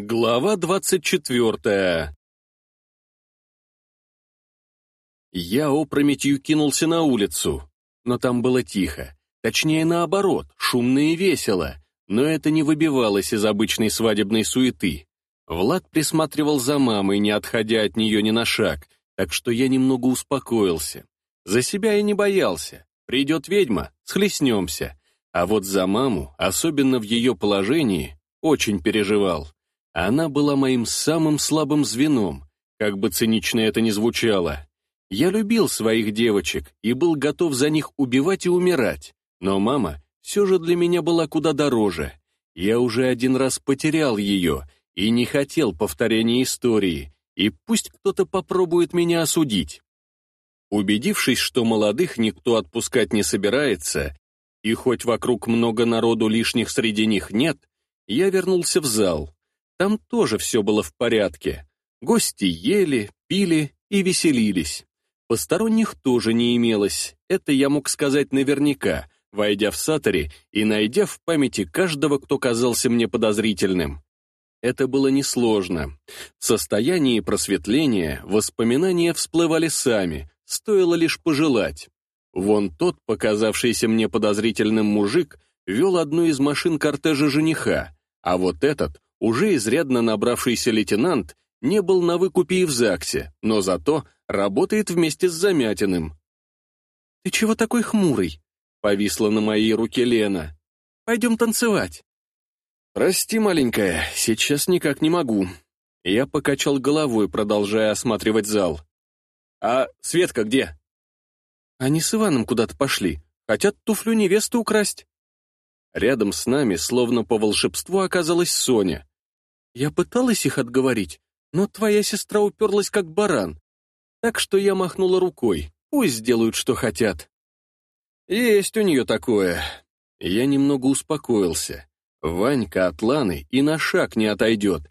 Глава двадцать четвертая Я опрометью кинулся на улицу, но там было тихо. Точнее, наоборот, шумно и весело, но это не выбивалось из обычной свадебной суеты. Влад присматривал за мамой, не отходя от нее ни на шаг, так что я немного успокоился. За себя я не боялся. Придет ведьма, схлестнемся. А вот за маму, особенно в ее положении, очень переживал. Она была моим самым слабым звеном, как бы цинично это ни звучало. Я любил своих девочек и был готов за них убивать и умирать, но мама все же для меня была куда дороже. Я уже один раз потерял ее и не хотел повторения истории, и пусть кто-то попробует меня осудить. Убедившись, что молодых никто отпускать не собирается, и хоть вокруг много народу лишних среди них нет, я вернулся в зал. Там тоже все было в порядке. Гости ели, пили и веселились. Посторонних тоже не имелось, это я мог сказать наверняка, войдя в Сатори и найдя в памяти каждого, кто казался мне подозрительным. Это было несложно. В состоянии просветления воспоминания всплывали сами, стоило лишь пожелать. Вон тот, показавшийся мне подозрительным мужик, вел одну из машин кортежа жениха, а вот этот, уже изрядно набравшийся лейтенант, не был на выкупе и в ЗАГСе, но зато работает вместе с Замятиным. «Ты чего такой хмурый?» — повисла на моей руке Лена. «Пойдем танцевать». «Прости, маленькая, сейчас никак не могу». Я покачал головой, продолжая осматривать зал. «А Светка где?» «Они с Иваном куда-то пошли. Хотят туфлю невесты украсть». Рядом с нами, словно по волшебству, оказалась Соня. Я пыталась их отговорить, но твоя сестра уперлась как баран. Так что я махнула рукой. Пусть сделают, что хотят. Есть у нее такое. Я немного успокоился. Ванька от Ланы и на шаг не отойдет.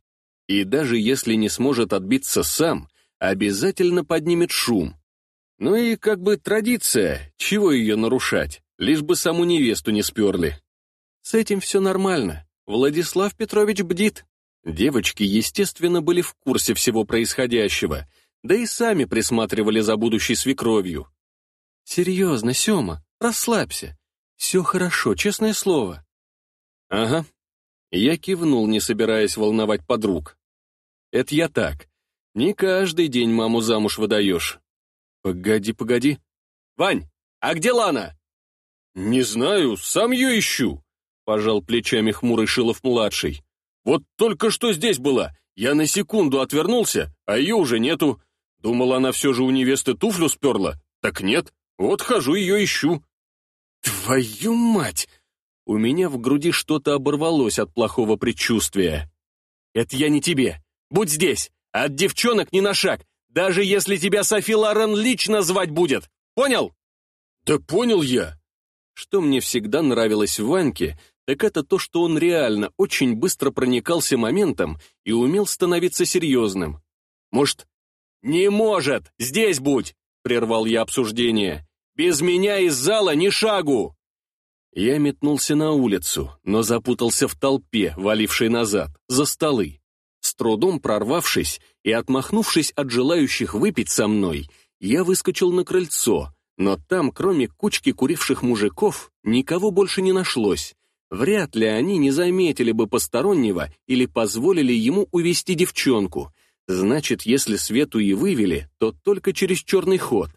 И даже если не сможет отбиться сам, обязательно поднимет шум. Ну и как бы традиция, чего ее нарушать, лишь бы саму невесту не сперли. С этим все нормально. Владислав Петрович бдит. Девочки, естественно, были в курсе всего происходящего, да и сами присматривали за будущей свекровью. «Серьезно, Сема, расслабься. Все хорошо, честное слово». «Ага». Я кивнул, не собираясь волновать подруг. «Это я так. Не каждый день маму замуж выдаешь». «Погоди, погоди». «Вань, а где Лана?» «Не знаю, сам ее ищу», — пожал плечами хмурый Шилов-младший. Вот только что здесь была. Я на секунду отвернулся, а ее уже нету. Думала, она все же у невесты туфлю сперла. Так нет, вот хожу ее ищу. Твою мать! У меня в груди что-то оборвалось от плохого предчувствия. Это я не тебе. Будь здесь. От девчонок ни на шаг. Даже если тебя Софи Лорен лично звать будет. Понял? Да понял я. Что мне всегда нравилось в Ваньке, так это то, что он реально очень быстро проникался моментом и умел становиться серьезным. Может, «Не может! Здесь будь!» — прервал я обсуждение. «Без меня из зала ни шагу!» Я метнулся на улицу, но запутался в толпе, валившей назад, за столы. С трудом прорвавшись и отмахнувшись от желающих выпить со мной, я выскочил на крыльцо, но там, кроме кучки куривших мужиков, никого больше не нашлось. Вряд ли они не заметили бы постороннего или позволили ему увести девчонку. Значит, если Свету и вывели, то только через черный ход.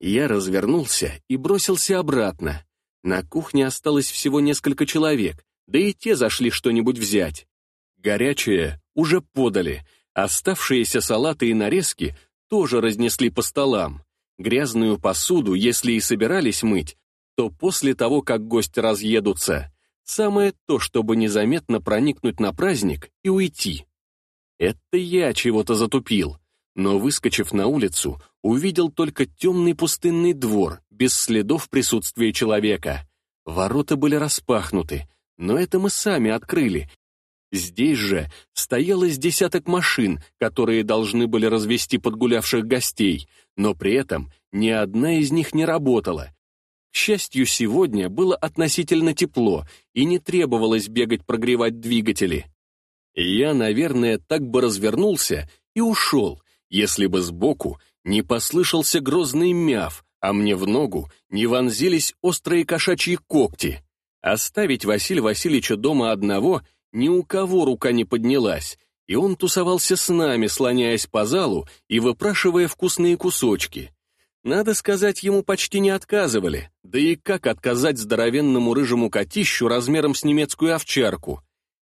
Я развернулся и бросился обратно. На кухне осталось всего несколько человек, да и те зашли что-нибудь взять. Горячее уже подали, оставшиеся салаты и нарезки тоже разнесли по столам. Грязную посуду, если и собирались мыть, то после того, как гости разъедутся, Самое то, чтобы незаметно проникнуть на праздник и уйти. Это я чего-то затупил, но, выскочив на улицу, увидел только темный пустынный двор, без следов присутствия человека. Ворота были распахнуты, но это мы сами открыли. Здесь же стояло с десяток машин, которые должны были развести подгулявших гостей, но при этом ни одна из них не работала, счастью, сегодня было относительно тепло, и не требовалось бегать прогревать двигатели. Я, наверное, так бы развернулся и ушел, если бы сбоку не послышался грозный мяв, а мне в ногу не вонзились острые кошачьи когти. Оставить Василия Васильевича дома одного ни у кого рука не поднялась, и он тусовался с нами, слоняясь по залу и выпрашивая вкусные кусочки. Надо сказать, ему почти не отказывали, да и как отказать здоровенному рыжему котищу размером с немецкую овчарку?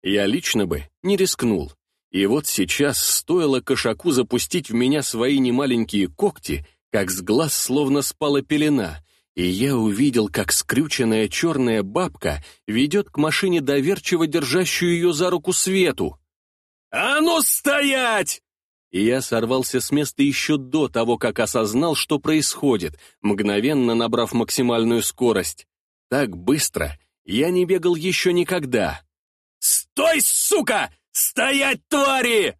Я лично бы не рискнул. И вот сейчас стоило кошаку запустить в меня свои немаленькие когти, как с глаз словно спала пелена, и я увидел, как скрюченная черная бабка ведет к машине доверчиво держащую ее за руку Свету. «А ну стоять!» И я сорвался с места еще до того, как осознал, что происходит, мгновенно набрав максимальную скорость. Так быстро я не бегал еще никогда. «Стой, сука! Стоять, твари!»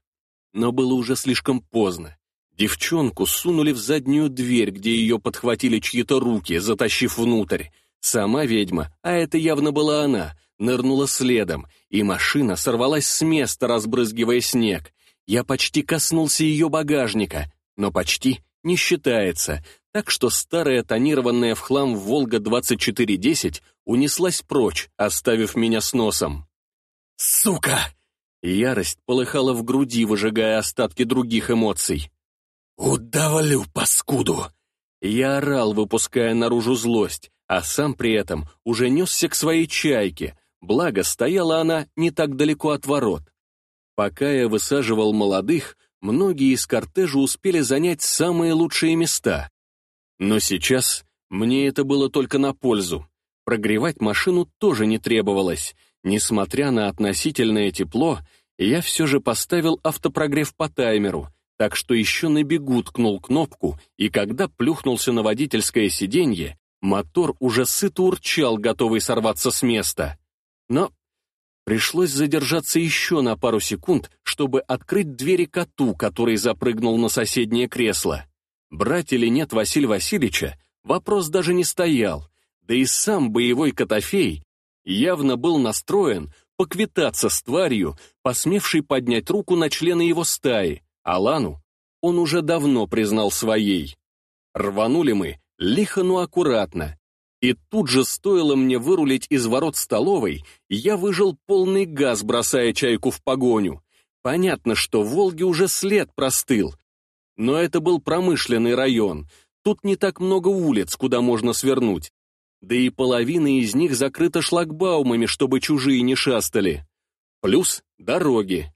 Но было уже слишком поздно. Девчонку сунули в заднюю дверь, где ее подхватили чьи-то руки, затащив внутрь. Сама ведьма, а это явно была она, нырнула следом, и машина сорвалась с места, разбрызгивая снег. Я почти коснулся ее багажника, но почти не считается, так что старая тонированная в хлам «Волга-2410» унеслась прочь, оставив меня с носом. «Сука!» Ярость полыхала в груди, выжигая остатки других эмоций. «Удавлю, паскуду!» Я орал, выпуская наружу злость, а сам при этом уже несся к своей чайке, благо стояла она не так далеко от ворот. Пока я высаживал молодых, многие из кортежа успели занять самые лучшие места. Но сейчас мне это было только на пользу. Прогревать машину тоже не требовалось. Несмотря на относительное тепло, я все же поставил автопрогрев по таймеру, так что еще на бегу ткнул кнопку, и когда плюхнулся на водительское сиденье, мотор уже сыто урчал, готовый сорваться с места. Но пришлось задержаться еще на пару секунд, чтобы открыть двери коту, который запрыгнул на соседнее кресло. Брать или нет Василия Васильевича, вопрос даже не стоял, да и сам боевой котофей явно был настроен поквитаться с тварью, посмевшей поднять руку на члена его стаи, Алану он уже давно признал своей. Рванули мы лихо, но аккуратно. И тут же стоило мне вырулить из ворот столовой, я выжил полный газ, бросая чайку в погоню. Понятно, что Волге уже след простыл. Но это был промышленный район. Тут не так много улиц, куда можно свернуть. Да и половина из них закрыта шлагбаумами, чтобы чужие не шастали. Плюс дороги.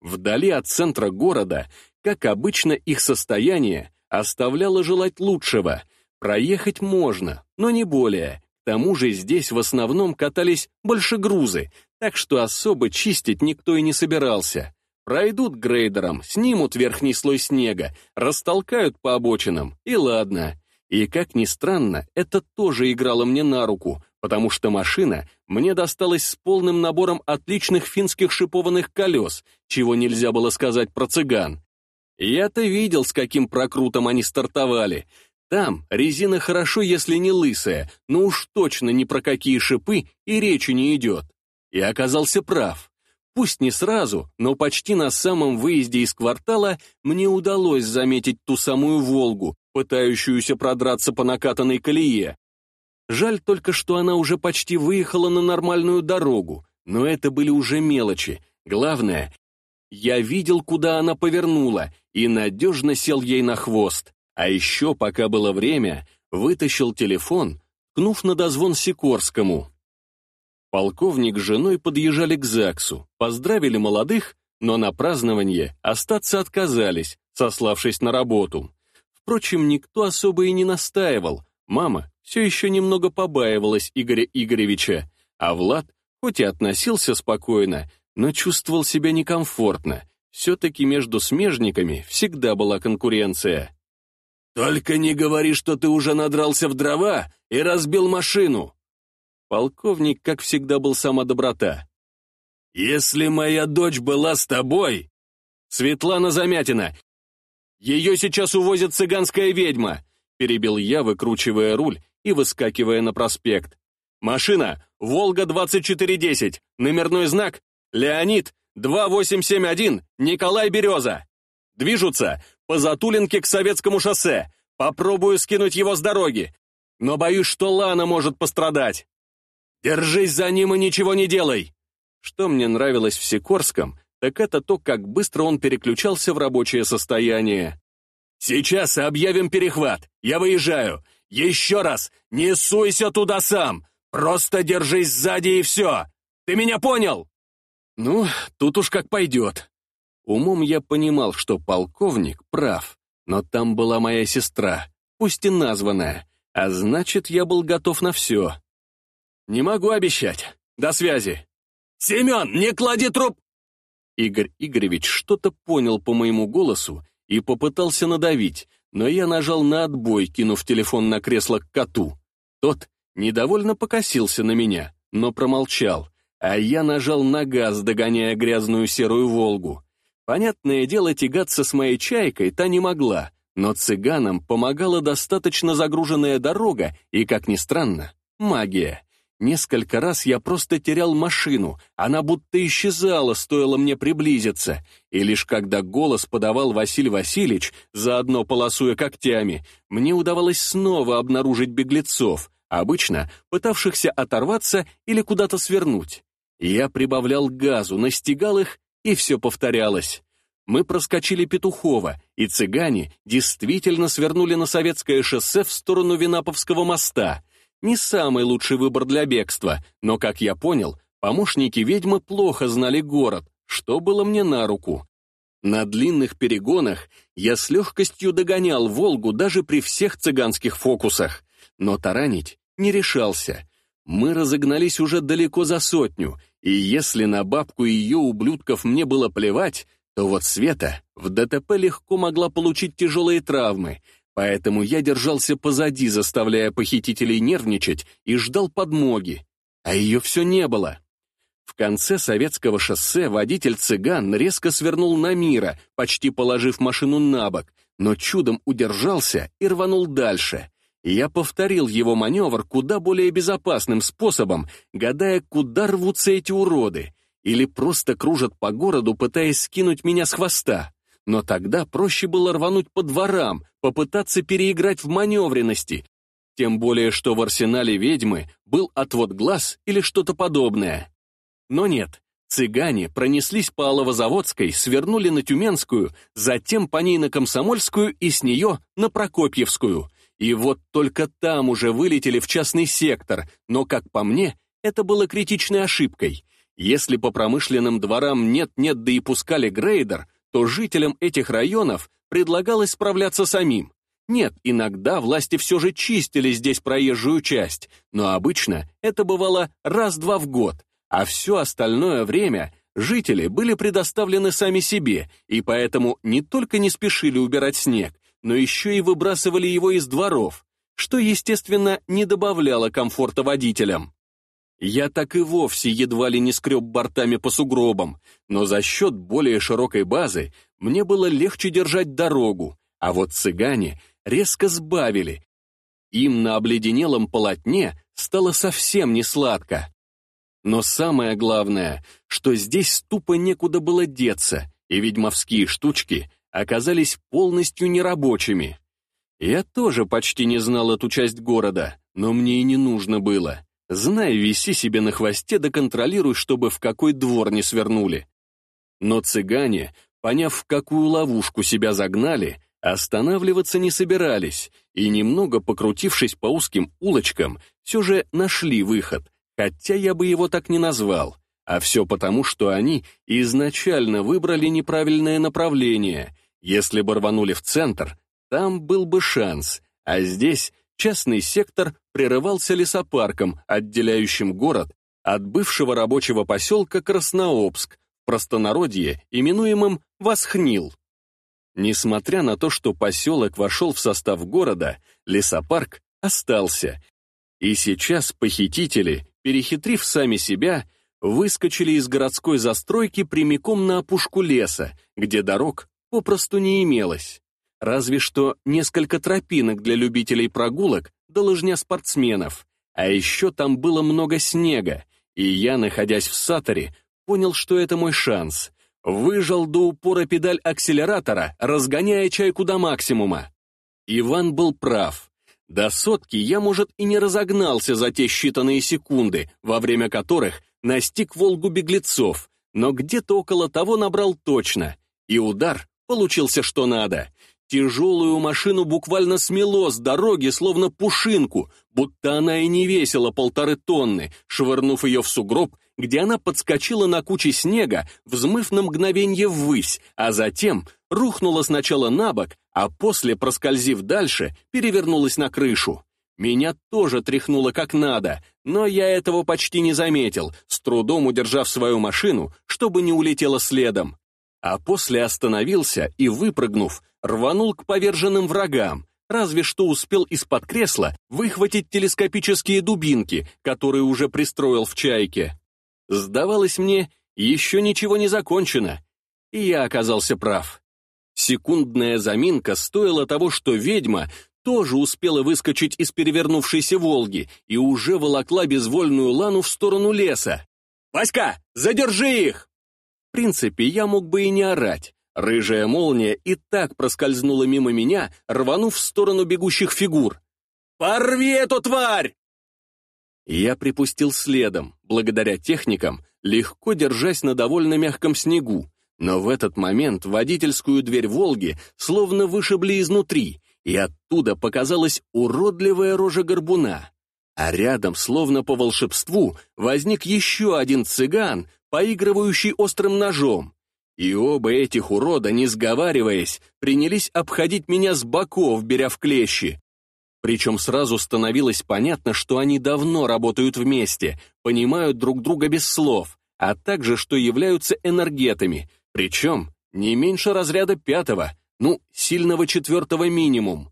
Вдали от центра города, как обычно, их состояние оставляло желать лучшего. Проехать можно, но не более. К тому же здесь в основном катались больше грузы, так что особо чистить никто и не собирался. Пройдут грейдером, снимут верхний слой снега, растолкают по обочинам, и ладно. И, как ни странно, это тоже играло мне на руку, потому что машина мне досталась с полным набором отличных финских шипованных колес, чего нельзя было сказать про цыган. Я-то видел, с каким прокрутом они стартовали. Там резина хорошо, если не лысая, но уж точно ни про какие шипы и речи не идет. И оказался прав. Пусть не сразу, но почти на самом выезде из квартала мне удалось заметить ту самую «Волгу», пытающуюся продраться по накатанной колее. Жаль только, что она уже почти выехала на нормальную дорогу, но это были уже мелочи. Главное, я видел, куда она повернула, и надежно сел ей на хвост. А еще, пока было время, вытащил телефон, ткнув на дозвон Сикорскому. Полковник с женой подъезжали к ЗАГСу, поздравили молодых, но на празднование остаться отказались, сославшись на работу. Впрочем, никто особо и не настаивал. Мама все еще немного побаивалась Игоря Игоревича, а Влад, хоть и относился спокойно, но чувствовал себя некомфортно. Все-таки между смежниками всегда была конкуренция. «Только не говори, что ты уже надрался в дрова и разбил машину!» Полковник, как всегда, был сама доброта. «Если моя дочь была с тобой...» «Светлана Замятина, «Ее сейчас увозит цыганская ведьма!» перебил я, выкручивая руль и выскакивая на проспект. «Машина! Волга-2410! Номерной знак! Леонид! 2871, Николай Береза. Движутся по Затулинке к Советскому шоссе. Попробую скинуть его с дороги. Но боюсь, что Лана может пострадать. Держись за ним и ничего не делай. Что мне нравилось в Сикорском, так это то, как быстро он переключался в рабочее состояние. «Сейчас объявим перехват. Я выезжаю. Еще раз, не суйся туда сам. Просто держись сзади и все. Ты меня понял?» Ну, тут уж как пойдет. Умом я понимал, что полковник прав, но там была моя сестра, пусть и названная, а значит, я был готов на все. Не могу обещать. До связи. «Семен, не клади труп!» Игорь Игоревич что-то понял по моему голосу и попытался надавить, но я нажал на отбой, кинув телефон на кресло к коту. Тот недовольно покосился на меня, но промолчал, а я нажал на газ, догоняя грязную серую «Волгу». Понятное дело, тягаться с моей чайкой та не могла, но цыганам помогала достаточно загруженная дорога и, как ни странно, магия. Несколько раз я просто терял машину, она будто исчезала, стоило мне приблизиться, и лишь когда голос подавал Василий Васильевич, заодно полосуя когтями, мне удавалось снова обнаружить беглецов, обычно пытавшихся оторваться или куда-то свернуть. Я прибавлял газу, настигал их, и все повторялось. Мы проскочили Петухова, и цыгане действительно свернули на советское шоссе в сторону Винаповского моста — не самый лучший выбор для бегства, но, как я понял, помощники ведьмы плохо знали город, что было мне на руку. На длинных перегонах я с легкостью догонял Волгу даже при всех цыганских фокусах, но таранить не решался. Мы разогнались уже далеко за сотню, и если на бабку ее ублюдков мне было плевать, то вот Света в ДТП легко могла получить тяжелые травмы, Поэтому я держался позади, заставляя похитителей нервничать, и ждал подмоги. А ее все не было. В конце советского шоссе водитель-цыган резко свернул на Мира, почти положив машину на бок, но чудом удержался и рванул дальше. Я повторил его маневр куда более безопасным способом, гадая, куда рвутся эти уроды, или просто кружат по городу, пытаясь скинуть меня с хвоста. Но тогда проще было рвануть по дворам, попытаться переиграть в маневренности, тем более что в арсенале ведьмы был отвод глаз или что-то подобное. Но нет, цыгане пронеслись по Аловозаводской, свернули на Тюменскую, затем по ней на Комсомольскую и с нее на Прокопьевскую. И вот только там уже вылетели в частный сектор, но, как по мне, это было критичной ошибкой. Если по промышленным дворам нет-нет да и пускали грейдер, то жителям этих районов предлагалось справляться самим. Нет, иногда власти все же чистили здесь проезжую часть, но обычно это бывало раз-два в год, а все остальное время жители были предоставлены сами себе, и поэтому не только не спешили убирать снег, но еще и выбрасывали его из дворов, что, естественно, не добавляло комфорта водителям. Я так и вовсе едва ли не скреб бортами по сугробам, но за счет более широкой базы мне было легче держать дорогу, а вот цыгане резко сбавили. Им на обледенелом полотне стало совсем не сладко. Но самое главное, что здесь тупо некуда было деться, и ведьмовские штучки оказались полностью нерабочими. Я тоже почти не знал эту часть города, но мне и не нужно было. Знай, виси себе на хвосте да контролируй, чтобы в какой двор не свернули. Но цыгане, поняв, в какую ловушку себя загнали, останавливаться не собирались, и, немного покрутившись по узким улочкам, все же нашли выход, хотя я бы его так не назвал. А все потому, что они изначально выбрали неправильное направление. Если бы рванули в центр, там был бы шанс, а здесь частный сектор прерывался лесопарком, отделяющим город от бывшего рабочего поселка Краснообск, простонародье именуемым Восхнил. Несмотря на то, что поселок вошел в состав города, лесопарк остался. И сейчас похитители, перехитрив сами себя, выскочили из городской застройки прямиком на опушку леса, где дорог попросту не имелось. Разве что несколько тропинок для любителей прогулок до лыжня спортсменов. А еще там было много снега, и я, находясь в Саторе, понял, что это мой шанс. Выжал до упора педаль акселератора, разгоняя чайку до максимума. Иван был прав. До сотки я, может, и не разогнался за те считанные секунды, во время которых настиг Волгу беглецов, но где-то около того набрал точно. И удар получился что надо. Тяжелую машину буквально смело с дороги, словно пушинку, будто она и не весила полторы тонны, швырнув ее в сугроб, где она подскочила на куче снега, взмыв на мгновенье ввысь, а затем рухнула сначала на бок, а после, проскользив дальше, перевернулась на крышу. Меня тоже тряхнуло как надо, но я этого почти не заметил, с трудом удержав свою машину, чтобы не улетела следом а после остановился и, выпрыгнув, рванул к поверженным врагам, разве что успел из-под кресла выхватить телескопические дубинки, которые уже пристроил в чайке. Сдавалось мне, еще ничего не закончено, и я оказался прав. Секундная заминка стоила того, что ведьма тоже успела выскочить из перевернувшейся «Волги» и уже волокла безвольную Лану в сторону леса. «Васька, задержи их!» Принципе, я мог бы и не орать. Рыжая молния и так проскользнула мимо меня, рванув в сторону бегущих фигур. «Порви эту тварь!» Я припустил следом, благодаря техникам, легко держась на довольно мягком снегу, но в этот момент водительскую дверь «Волги» словно вышибли изнутри, и оттуда показалась уродливая рожа горбуна. А рядом, словно по волшебству, возник еще один цыган, поигрывающий острым ножом. И оба этих урода, не сговариваясь, принялись обходить меня с боков, беря в клещи. Причем сразу становилось понятно, что они давно работают вместе, понимают друг друга без слов, а также, что являются энергетами, причем не меньше разряда пятого, ну, сильного четвертого минимум.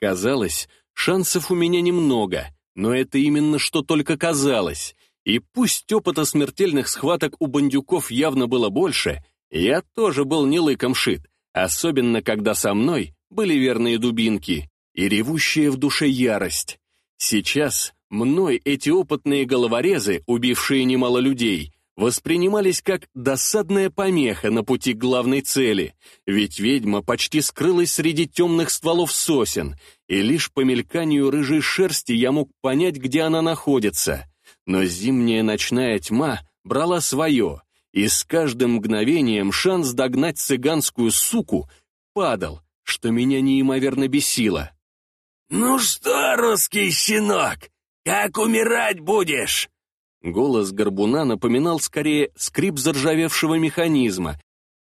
Казалось, шансов у меня немного, но это именно что только казалось. И пусть опыта смертельных схваток у бандюков явно было больше, я тоже был не лыком шит, особенно когда со мной были верные дубинки и ревущая в душе ярость. Сейчас мной эти опытные головорезы, убившие немало людей, воспринимались как досадная помеха на пути к главной цели, ведь ведьма почти скрылась среди темных стволов сосен, и лишь по мельканию рыжей шерсти я мог понять, где она находится но зимняя ночная тьма брала свое, и с каждым мгновением шанс догнать цыганскую суку падал, что меня неимоверно бесило. «Ну что, русский щенок, как умирать будешь?» Голос горбуна напоминал скорее скрип заржавевшего механизма,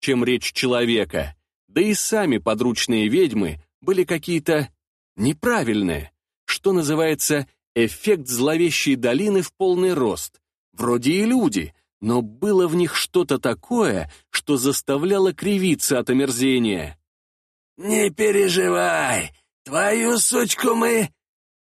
чем речь человека, да и сами подручные ведьмы были какие-то неправильные, что называется Эффект зловещей долины в полный рост. Вроде и люди, но было в них что-то такое, что заставляло кривиться от омерзения. «Не переживай, твою сучку мы...»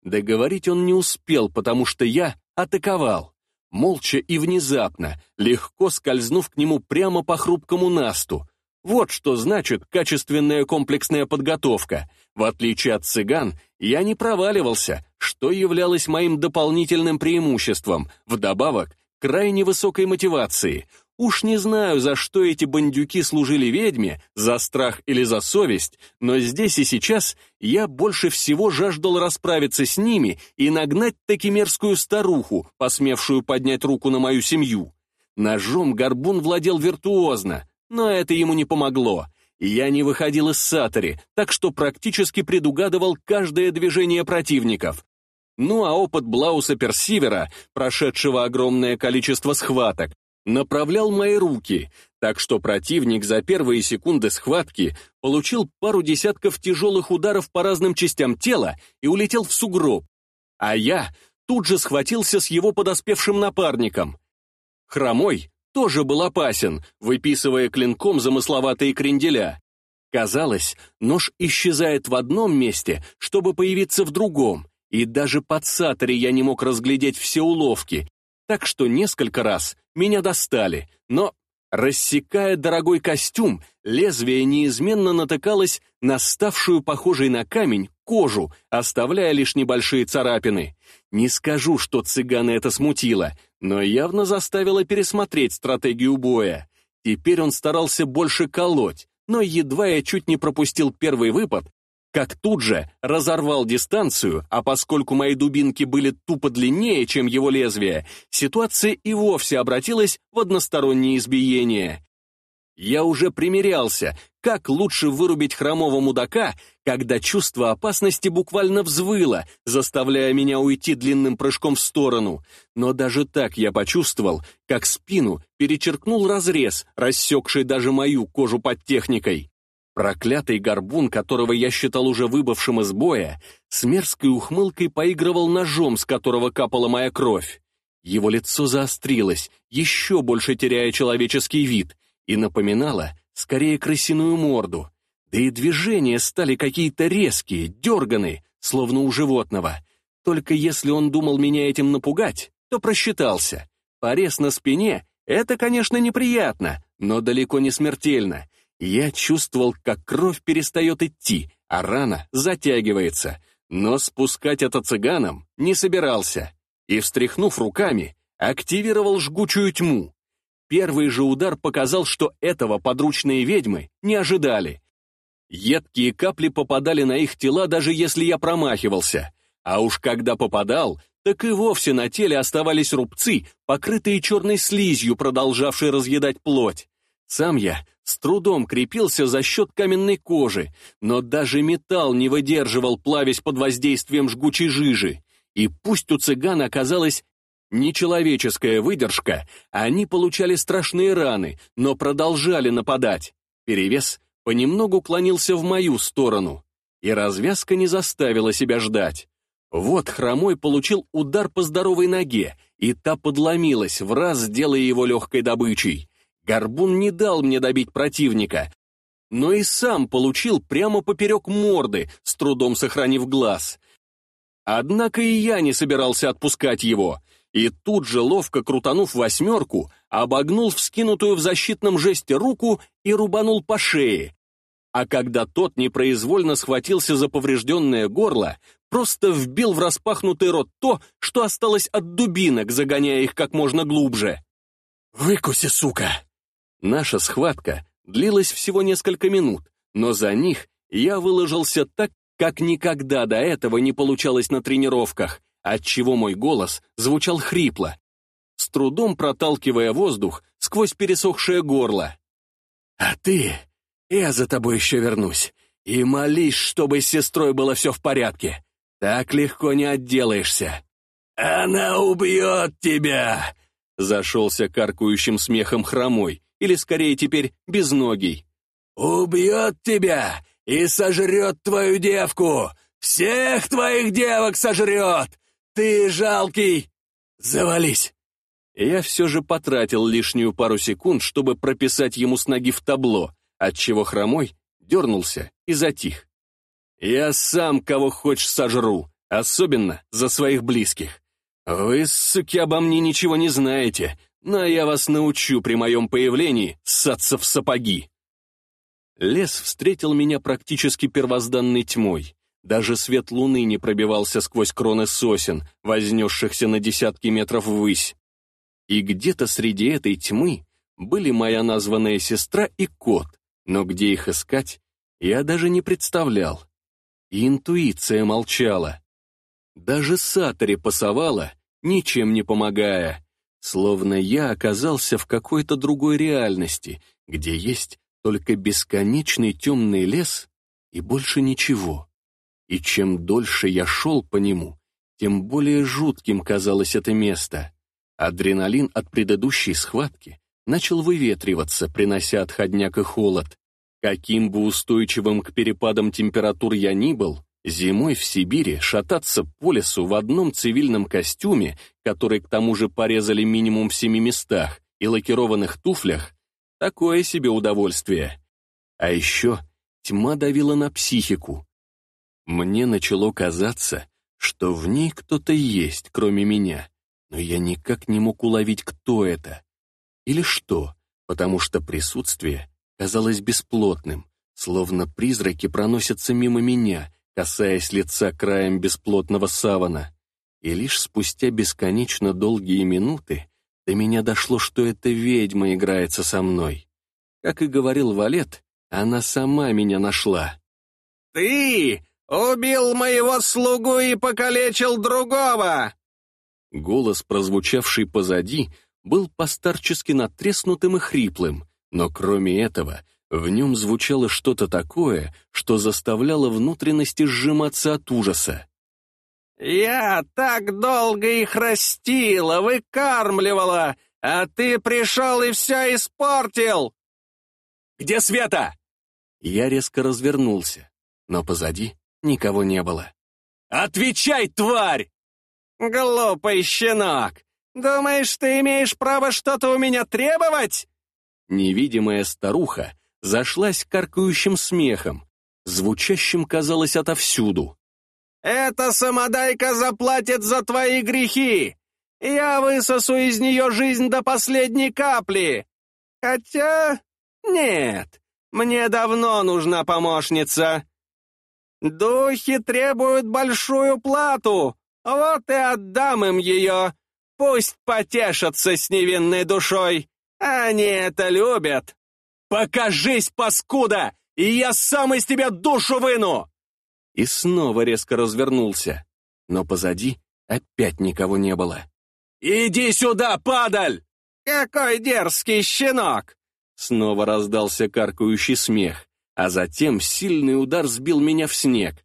Договорить он не успел, потому что я атаковал. Молча и внезапно, легко скользнув к нему прямо по хрупкому насту. Вот что значит качественная комплексная подготовка. В отличие от цыган, я не проваливался, что являлось моим дополнительным преимуществом, вдобавок крайне высокой мотивации. Уж не знаю, за что эти бандюки служили ведьме, за страх или за совесть, но здесь и сейчас я больше всего жаждал расправиться с ними и нагнать таки мерзкую старуху, посмевшую поднять руку на мою семью. Ножом горбун владел виртуозно, но это ему не помогло. Я не выходил из сатори, так что практически предугадывал каждое движение противников. Ну а опыт Блауса Персивера, прошедшего огромное количество схваток, направлял мои руки, так что противник за первые секунды схватки получил пару десятков тяжелых ударов по разным частям тела и улетел в сугроб. А я тут же схватился с его подоспевшим напарником. Хромой тоже был опасен, выписывая клинком замысловатые кренделя. Казалось, нож исчезает в одном месте, чтобы появиться в другом, и даже под саторе я не мог разглядеть все уловки, так что несколько раз меня достали, но, рассекая дорогой костюм, лезвие неизменно натыкалось на ставшую похожей на камень кожу, оставляя лишь небольшие царапины. Не скажу, что цыгана это смутило, но явно заставило пересмотреть стратегию боя. Теперь он старался больше колоть, но едва я чуть не пропустил первый выпад, как тут же разорвал дистанцию, а поскольку мои дубинки были тупо длиннее, чем его лезвие, ситуация и вовсе обратилась в одностороннее избиение. Я уже примерялся, как лучше вырубить хромого мудака, когда чувство опасности буквально взвыло, заставляя меня уйти длинным прыжком в сторону. Но даже так я почувствовал, как спину перечеркнул разрез, рассекший даже мою кожу под техникой. Проклятый горбун, которого я считал уже выбывшим из боя, с мерзкой ухмылкой поигрывал ножом, с которого капала моя кровь. Его лицо заострилось, еще больше теряя человеческий вид, и напоминало скорее крысиную морду. Да и движения стали какие-то резкие, дерганые, словно у животного. Только если он думал меня этим напугать, то просчитался. Порез на спине — это, конечно, неприятно, но далеко не смертельно — я чувствовал, как кровь перестает идти, а рана затягивается, но спускать это цыганам не собирался. И, встряхнув руками, активировал жгучую тьму. Первый же удар показал, что этого подручные ведьмы не ожидали. Едкие капли попадали на их тела, даже если я промахивался. А уж когда попадал, так и вовсе на теле оставались рубцы, покрытые черной слизью, продолжавшей разъедать плоть. Сам я с трудом крепился за счет каменной кожи, но даже металл не выдерживал, плавясь под воздействием жгучей жижи. И пусть у цыган оказалась нечеловеческая выдержка, они получали страшные раны, но продолжали нападать. Перевес понемногу клонился в мою сторону, и развязка не заставила себя ждать. Вот хромой получил удар по здоровой ноге, и та подломилась, в раз делая его легкой добычей. Горбун не дал мне добить противника, но и сам получил прямо поперек морды, с трудом сохранив глаз. Однако и я не собирался отпускать его, и тут же, ловко крутанув восьмерку, обогнул вскинутую в защитном жесте руку и рубанул по шее. А когда тот непроизвольно схватился за поврежденное горло, просто вбил в распахнутый рот то, что осталось от дубинок, загоняя их как можно глубже. «Выкуси, сука!» Наша схватка длилась всего несколько минут, но за них я выложился так, как никогда до этого не получалось на тренировках, отчего мой голос звучал хрипло, с трудом проталкивая воздух сквозь пересохшее горло. «А ты? Я за тобой еще вернусь. И молись, чтобы с сестрой было все в порядке. Так легко не отделаешься». «Она убьет тебя!» Зашелся каркающим смехом хромой, или скорее теперь безногий. «Убьет тебя и сожрет твою девку! Всех твоих девок сожрет! Ты жалкий! Завались!» Я все же потратил лишнюю пару секунд, чтобы прописать ему с ноги в табло, отчего хромой дернулся и затих. «Я сам кого хочешь сожру, особенно за своих близких. Вы, суки, обо мне ничего не знаете, но я вас научу при моем появлении ссаться в сапоги. Лес встретил меня практически первозданной тьмой. Даже свет луны не пробивался сквозь кроны сосен, вознесшихся на десятки метров ввысь. И где-то среди этой тьмы были моя названная сестра и кот, но где их искать, я даже не представлял. И интуиция молчала. Даже Сатори пасовала, ничем не помогая. Словно я оказался в какой-то другой реальности, где есть только бесконечный темный лес и больше ничего. И чем дольше я шел по нему, тем более жутким казалось это место. Адреналин от предыдущей схватки начал выветриваться, принося отходняк и холод. Каким бы устойчивым к перепадам температур я ни был, Зимой в Сибири шататься по лесу в одном цивильном костюме, который к тому же порезали минимум в семи местах, и лакированных туфлях — такое себе удовольствие. А еще тьма давила на психику. Мне начало казаться, что в ней кто-то есть, кроме меня, но я никак не мог уловить, кто это. Или что, потому что присутствие казалось бесплотным, словно призраки проносятся мимо меня — касаясь лица краем бесплотного савана, и лишь спустя бесконечно долгие минуты до меня дошло, что эта ведьма играется со мной. Как и говорил Валет, она сама меня нашла. «Ты убил моего слугу и покалечил другого!» Голос, прозвучавший позади, был постарчески натреснутым и хриплым, но кроме этого в нем звучало что-то такое, что заставляло внутренности сжиматься от ужаса. «Я так долго их растила, выкармливала, а ты пришел и все испортил!» «Где Света?» Я резко развернулся, но позади никого не было. «Отвечай, тварь!» «Глупый щенок! Думаешь, ты имеешь право что-то у меня требовать?» Невидимая старуха зашлась каркающим смехом, звучащим, казалось, отовсюду. «Эта самодайка заплатит за твои грехи! Я высосу из нее жизнь до последней капли! Хотя... нет, мне давно нужна помощница. Духи требуют большую плату, вот и отдам им ее. Пусть потешатся с невинной душой. Они это любят. «Покажись, паскуда, и я сам из тебя душу выну!» И снова резко развернулся, но позади опять никого не было. «Иди сюда, падаль!» «Какой дерзкий щенок!» Снова раздался каркающий смех, а затем сильный удар сбил меня в снег.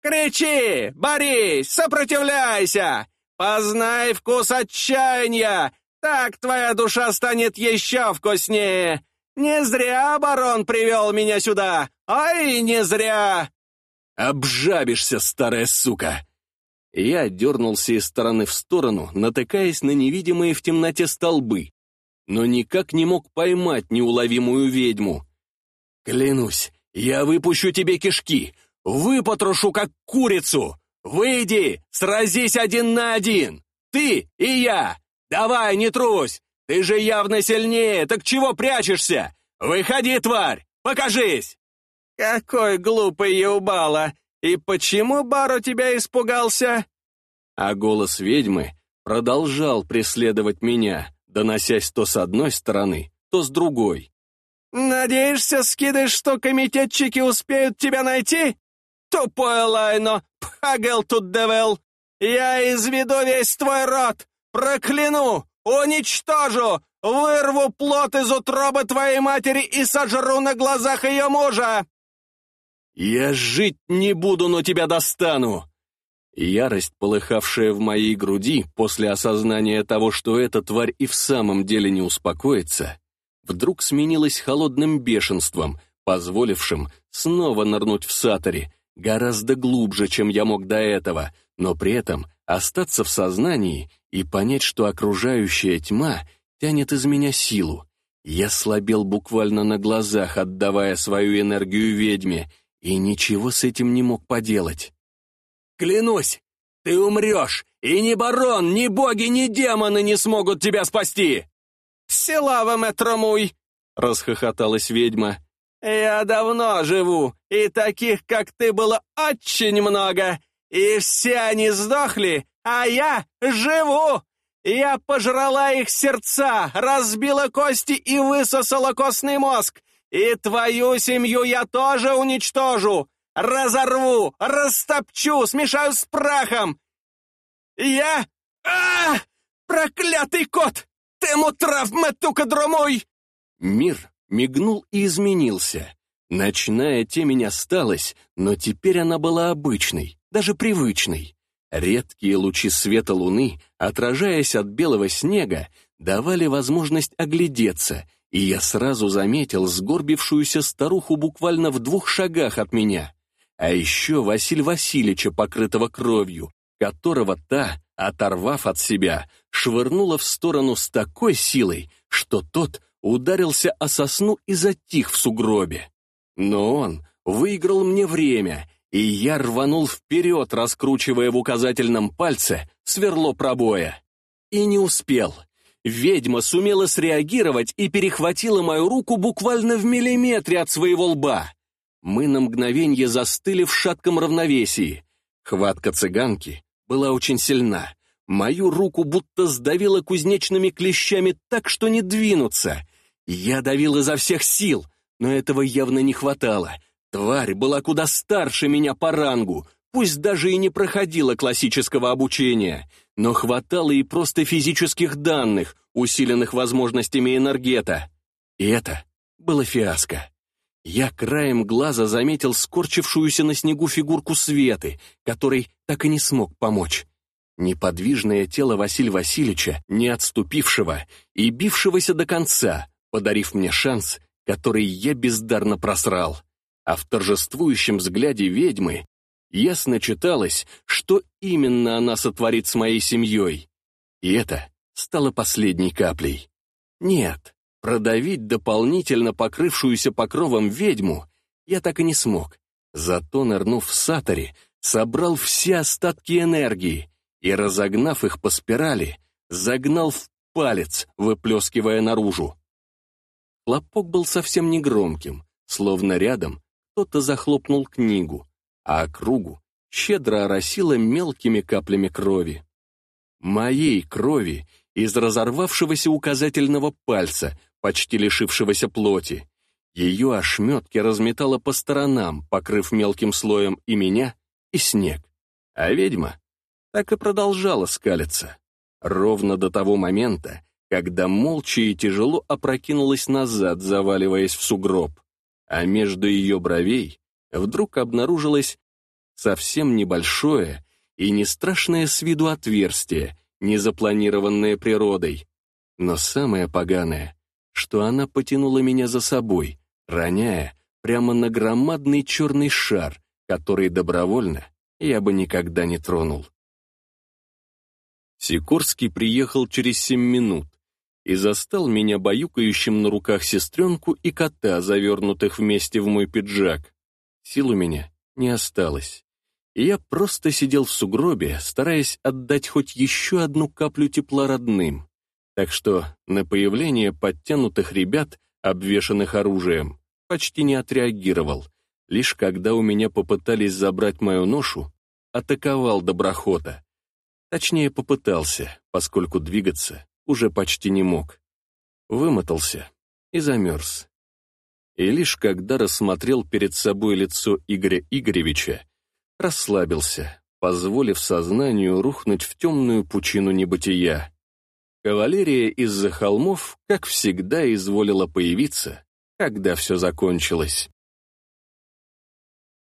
«Кричи! Борись! Сопротивляйся! Познай вкус отчаяния! Так твоя душа станет еще вкуснее! Не зря барон привел меня сюда! Ай, не зря!» «Обжабишься, старая сука!» Я дернулся из стороны в сторону, натыкаясь на невидимые в темноте столбы, но никак не мог поймать неуловимую ведьму. «Клянусь, я выпущу тебе кишки, выпотрошу как курицу! Выйди, сразись один на один! Ты и я! Давай, не трусь! Ты же явно сильнее, так чего прячешься? Выходи, тварь! Покажись!» «Какой глупый Еубала! И почему Бару тебя испугался?» А голос ведьмы продолжал преследовать меня, доносясь то с одной стороны, то с другой. «Надеешься, скидыш, что комитетчики успеют тебя найти? Тупое лайно, пхагел тут девел! Я изведу весь твой род! Прокляну! «Уничтожу! Вырву плод из утробы твоей матери и сожру на глазах ее мужа!» «Я жить не буду, но тебя достану!» Ярость, полыхавшая в моей груди после осознания того, что эта тварь и в самом деле не успокоится, вдруг сменилась холодным бешенством, позволившим снова нырнуть в сатори, гораздо глубже, чем я мог до этого, но при этом остаться в сознании и понять, что окружающая тьма тянет из меня силу. Я слабел буквально на глазах, отдавая свою энергию ведьме, и ничего с этим не мог поделать. «Клянусь, ты умрешь, и ни барон, ни боги, ни демоны не смогут тебя спасти!» «Слава, мэтромуй!» — расхохоталась ведьма. «Я давно живу, и таких, как ты, было очень много, и все они сдохли, а я живу! Я пожрала их сердца, разбила кости и высосала костный мозг. И твою семью я тоже уничтожу, разорву, растопчу, смешаю с прахом. Я... а Проклятый кот! Тему трав метука дромой! Мир мигнул и изменился. Ночная темень осталась, но теперь она была обычной, даже привычной. Редкие лучи света луны, отражаясь от белого снега, давали возможность оглядеться, и я сразу заметил сгорбившуюся старуху буквально в двух шагах от меня. А еще Василь Васильевича, покрытого кровью, которого та, оторвав от себя, швырнула в сторону с такой силой, что тот ударился о сосну и затих в сугробе. Но он выиграл мне время — и я рванул вперед, раскручивая в указательном пальце сверло пробоя. И не успел. Ведьма сумела среагировать и перехватила мою руку буквально в миллиметре от своего лба. Мы на мгновенье застыли в шатком равновесии. Хватка цыганки была очень сильна. Мою руку будто сдавило кузнечными клещами так, что не двинуться. Я давил изо всех сил, но этого явно не хватало. Тварь была куда старше меня по рангу, пусть даже и не проходила классического обучения, но хватало и просто физических данных, усиленных возможностями энергета. И это было фиаско. Я краем глаза заметил скорчившуюся на снегу фигурку Светы, которой так и не смог помочь. Неподвижное тело Василия Васильевича, не отступившего и бившегося до конца, подарив мне шанс, который я бездарно просрал. А в торжествующем взгляде ведьмы ясно читалось, что именно она сотворит с моей семьей. И это стало последней каплей. Нет, продавить дополнительно покрывшуюся покровом ведьму я так и не смог. Зато, нырнув в саторе, собрал все остатки энергии и, разогнав их по спирали, загнал в палец, выплескивая наружу. Хлопок был совсем негромким, словно рядом кто-то захлопнул книгу, а округу щедро оросило мелкими каплями крови. Моей крови из разорвавшегося указательного пальца, почти лишившегося плоти. Ее ошметки разметало по сторонам, покрыв мелким слоем и меня, и снег. А ведьма так и продолжала скалиться. Ровно до того момента, когда молча и тяжело опрокинулась назад, заваливаясь в сугроб. А между ее бровей вдруг обнаружилось совсем небольшое и не страшное с виду отверстие, не запланированное природой. Но самое поганое, что она потянула меня за собой, роняя прямо на громадный черный шар, который добровольно я бы никогда не тронул. Сикорский приехал через семь минут и застал меня баюкающим на руках сестренку и кота, завернутых вместе в мой пиджак. Сил у меня не осталось и я просто сидел в сугробе, стараясь отдать хоть еще одну каплю тепла родным. Так что на появление подтянутых ребят, обвешанных оружием, почти не отреагировал. Лишь когда у меня попытались забрать мою ношу, атаковал доброхота. Точнее, попытался, поскольку двигаться уже почти не мог. Вымотался и замерз. И лишь когда рассмотрел перед собой лицо Игоря Игоревича, расслабился, позволив сознанию рухнуть в темную пучину небытия. Кавалерия из-за холмов, как всегда, изволила появиться, когда все закончилось.